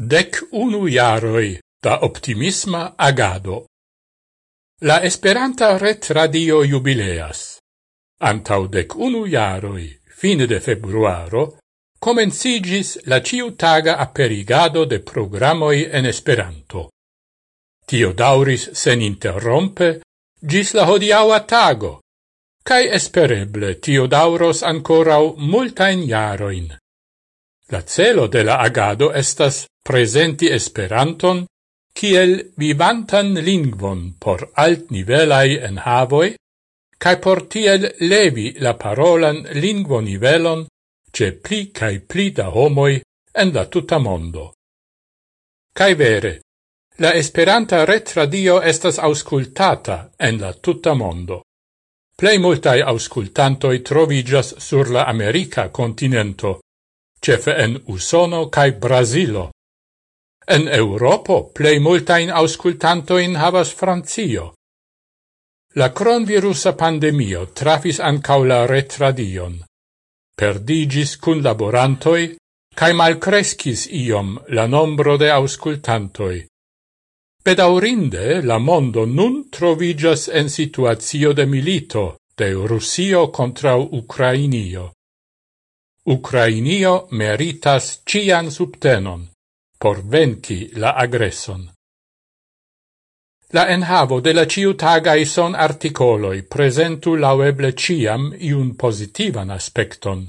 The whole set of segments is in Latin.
Dec unu jaroi da optimisma agado. La Esperanta Ret Radio jubileas. Antau dec unu jaroi, fine de februaro, comencigis la ciutaga aperigado de programoi en Esperanto. Tio dauris sen interrompe gis la hodiaua tago, cae espereble tio dauros ancorau multain jaroin. La celo de la agado estas presenti Esperanton kiel vivantan lingvon por altnivelai enhavoi cae por tiel levi la parolan lingvonivelon ce pli cae pli da homoi en la tuta mondo. Cae vere, la esperanta retradio estas auscultata en la tuta mondo. Plei multae auscultantoi trovigas sur la America continento, cefe en Usono cae Brasilo. En Europo plei multain auscultantoin havas Francio. La cronvirusa pandemio trafis ancau la retradion. Perdigis cun laborantoi, cae malcrescis iom la nombro de auscultantoi. Pedaurinde la mondo nun trovigas en situatio de milito de Russio contra Ucrainio. Ucrainio meritas cian subtenon por venci la aggresson. La enhavo de la ciutagai son articoloi presentu laueble ciam iun positivan aspecton,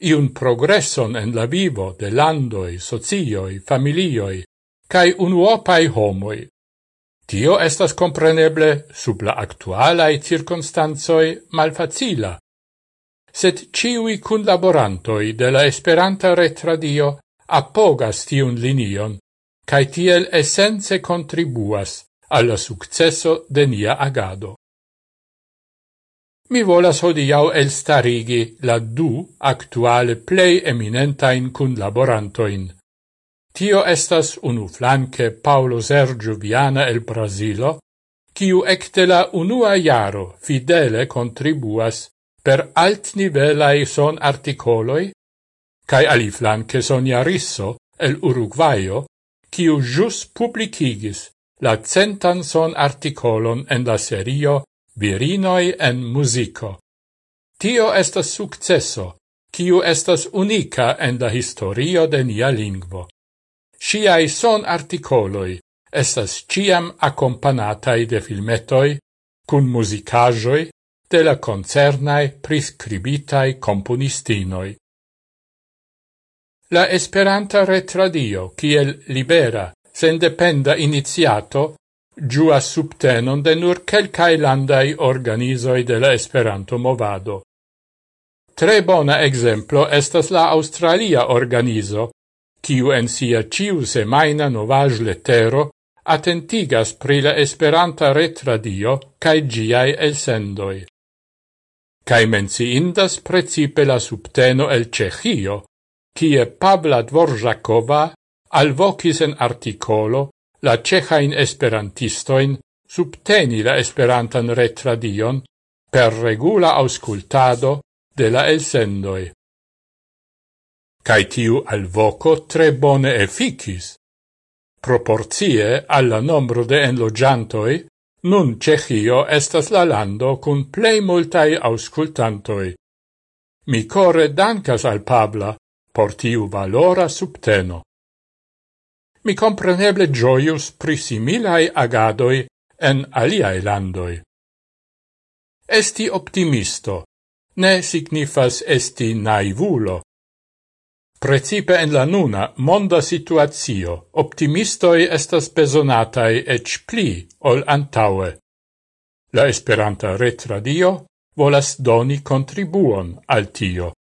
iun progresson en la vivo de landoi, socioi, familioi, cae unuopai homoi. Tio estas compreneble sub la actualae circunstanzoi malfacila, sed ciui cunlaborantoi de la Esperanta retradio appogas tiun linion, cae tiel essence contribuas alla successo de nia agado. Mi volas hodiau elstarigi la du actuale plei eminentain cunlaborantoin. Tio estas unu flanque Paolo Sergio Viana el Brasilo, kiu ecte la unua iaro fidele contribuas per altnivelai son articoloi, cae aliflanque Sonia Risso el Uruguayo, quiu jus publicigis la centan son articolon en la serio Virinoi en musico. Tio estas successo, quiu estas unica en la historio de nia lingvo. Sciai son articoloi estas ciam accompanatai de filmetoi, cun musicajoi, de la concernae priscribitai componistinoi. La Esperanta retradio, kiel libera, sendependa iniziato, giua subtenon de nur quelcae landai organizoi de la Esperanto movado. Tre bona exemplo estas la Australia organizo, kiu en sia ciu semaina novaj letero attentigas pri la Esperanta retradio cae giai elsendoi cae menciindas precipe la subteno el Cechio, cie Pavla Dvorzhakova alvocis en articolo la cehain esperantistoin subteni la esperantan retradion per regula auscultado de la elsendoi. Cai tiu alvoco tre bone efficis. Proporzie alla nombro de enlogiantoi Nun Cechio estas la lando cun plei multai auscultantoi. Mi core dancas al Pabla por tiu valora subteno. Mi compreneble gioius pri similai agadoi en aliae landoi. Esti optimisto ne signifas esti naivulo, Precipe en la nuna monda situatio, optimistoi estas besonatai ec pli ol antaue. La Esperanta retradio volas doni contribuon al tio.